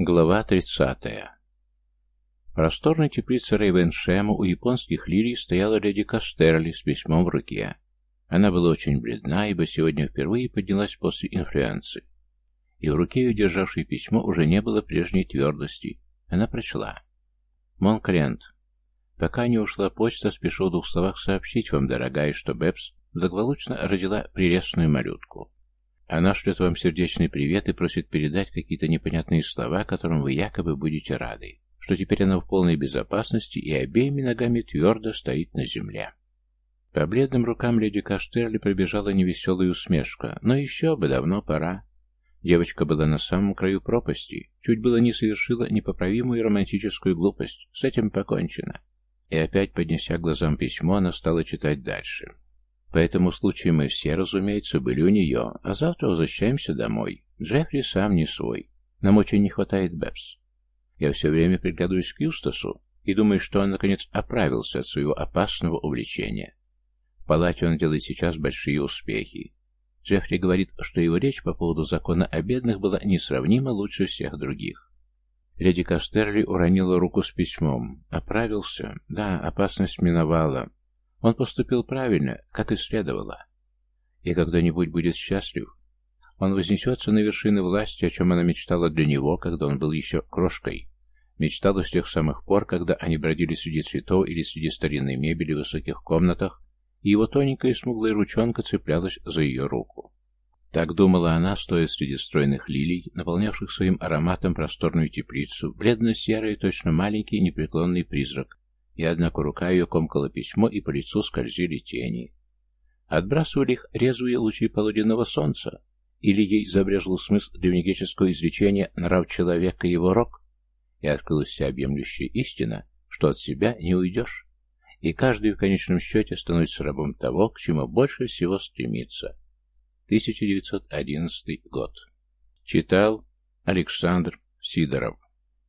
Глава 30. В просторной теплице Рейвеншема у японских лилий стояла леди Кастерли с письмом в руке. Она была очень бледна, ибо сегодня впервые поднялась после инфлюенции. И в руке ее державшей письмо уже не было прежней твердости. Она прочла. «Монкрент, пока не ушла почта, спешу в двух словах сообщить вам, дорогая, что Бэбс благополучно родила прелестную малютку. Она шлет вам сердечный привет и просит передать какие-то непонятные слова, которым вы якобы будете рады, что теперь она в полной безопасности и обеими ногами твердо стоит на земле. По бледным рукам леди Кастерли пробежала невеселая усмешка, но еще бы давно пора. Девочка была на самом краю пропасти, чуть было не совершила непоправимую романтическую глупость, с этим покончено. И опять, поднеся глазам письмо, она стала читать дальше. По этому случаю мы все, разумеется, были у нее, а завтра возвращаемся домой. Джеффри сам не свой. Нам очень не хватает Бэбс. Я все время приглядываюсь к Юстасу и думаю, что он, наконец, оправился от своего опасного увлечения. В палате он делает сейчас большие успехи. Джеффри говорит, что его речь по поводу закона о бедных была несравнимо лучше всех других. Леди Кастерли уронила руку с письмом. Оправился? Да, опасность миновала. Он поступил правильно, как и следовало. И когда-нибудь будет счастлив. Он вознесется на вершины власти, о чем она мечтала для него, когда он был еще крошкой. Мечтала с тех самых пор, когда они бродили среди цветов или среди старинной мебели в высоких комнатах, и его тоненькая смуглая ручонка цеплялась за ее руку. Так думала она, стоя среди стройных лилий, наполнявших своим ароматом просторную теплицу, бледно-серый, точно маленький непреклонный призрак, и однако рука ее комкала письмо, и по лицу скользили тени. Отбрасывали их резвые лучи полуденного солнца, или ей забрежил смысл древнегреческого изречения «нрав человека его рок», и открылась вся объемлющая истина, что от себя не уйдешь, и каждый в конечном счете становится рабом того, к чему больше всего стремится. 1911 год. Читал Александр Сидоров